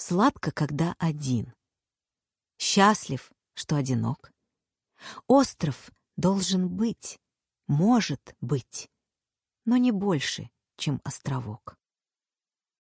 Сладко, когда один. Счастлив, что одинок. Остров должен быть, может быть, но не больше, чем островок.